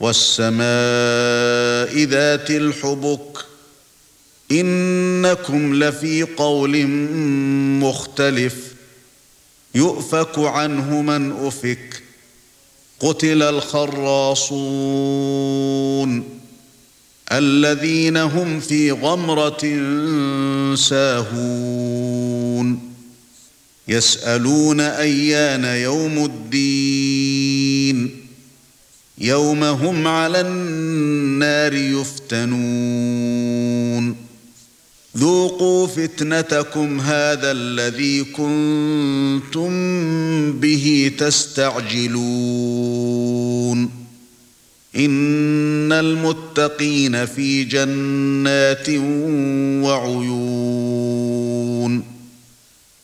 والسماء ذات الحبك إنكم لفي قول مختلف يؤفك عنه من أفك قتل الخراصون الذين هم في غمرة ساهون يسألون أيان يوم الدين يوم هم على النار يفتنون. ذوقوا فتنتكم هذا الذي كنتم به تستعجلون. إن المتقين في جنات وعيون.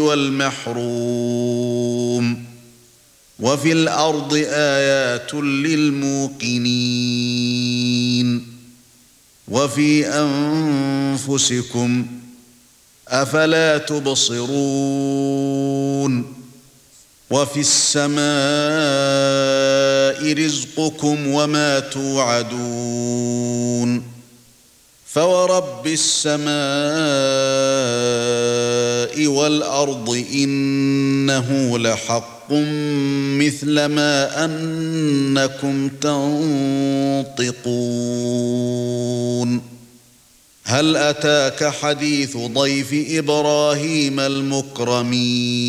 والمحروم. وفي الأرض آيات للموقنين. وفي أنفسكم أفلا تبصرون. وفي السماء رزقكم وما توعدون. فورب السماء والارض انه لحق مثل ما انكم تنطقون هل اتاك حديث ضيف إبراهيم المكرمين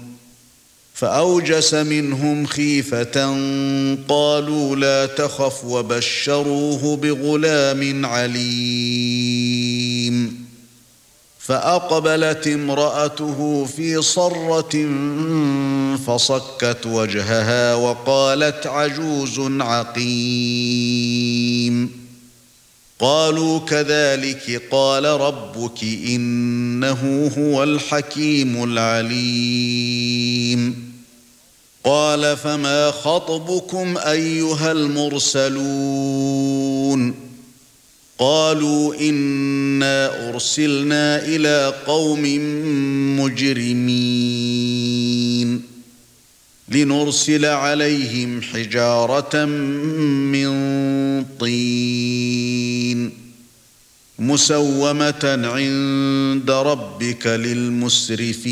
فأوجس منهم خيفة قالوا لا تخف وبشروه بغلام عليم. فأقبلت امرأته في صرة فصكت وجهها وقالت عجوز عقيم. قالوا كذلك قال ربك إنه هو الحكيم العليم. قال فما خطبكم أيها المرسلون قالوا إنا أرسلنا إلى قوم مجرمين لنرسل عليهم حجارة من طين مسومة عند ربك للمسرفين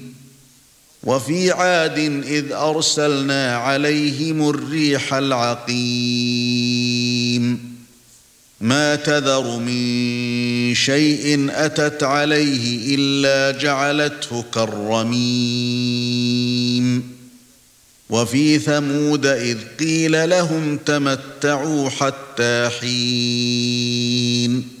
وفي عاد إذ أرسلنا عليهم الريح العقيم. ما تذر من شيء أتت عليه إلا جعلته كالرميم. وفي ثمود إذ قيل لهم تمتعوا حتى حين.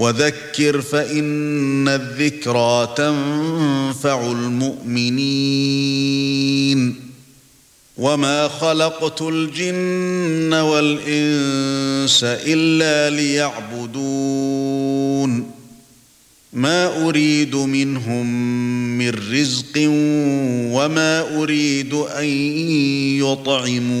وذكر فإن الذكرى تنفع المؤمنين. وما خلقت الجن والإنس إلا ليعبدون. ما أريد منهم من رزق وما أريد أن يطعمون.